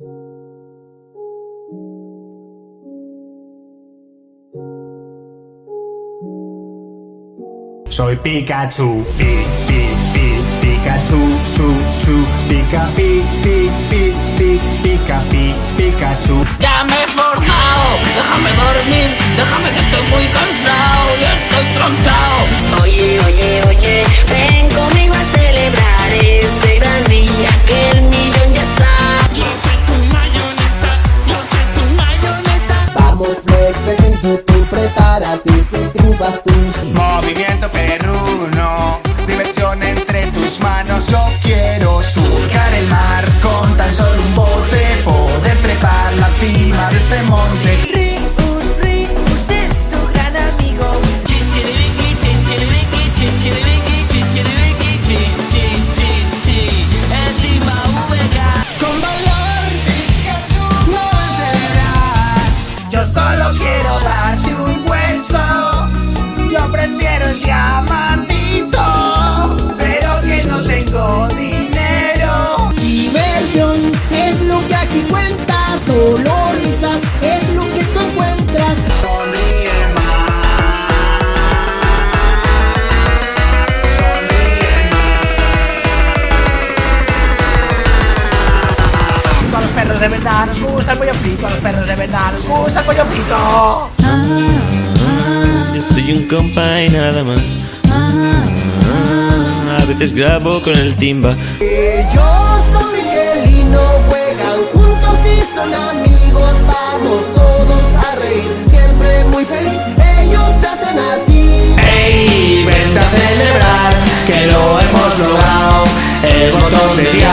Soy Pikachu, pi, pi, pi, Pikachu, chu, chu, Pika, pi, pi, pi, pi, Pika, pi, Pikachu. Dame en YouTube, prepárate que triunfas tú Movimiento perruno, diversión entre tus manos. Yo quiero surcar el mar con tan solo un bote, poder trepar la cima de ese monte. Ringus, Ringus es tu gran amigo. Chinchiribiki, chinchiribiki, chinchiribiki, chinchiribiki, chin, chin, chin, chin. Encima VK. Con valor, no vencerás. Yo solo quiero darte un hueso. Yo prefiero ese diamantito, pero que no tengo dinero. Diversión es lo que aquí cuenta Los perros de verdad nos gusta el pollo frito, los perros de verdad nos gusta el pollo frito. Yo soy un compa y nada más. A veces grabo con el timba. Que yo soy Miguel y no juegan juntos y son amigos. Vamos todos a reír, siempre muy feliz. Ellos te hacen a ti. ¡Ey! Vente a celebrar que lo hemos logrado. El botón de día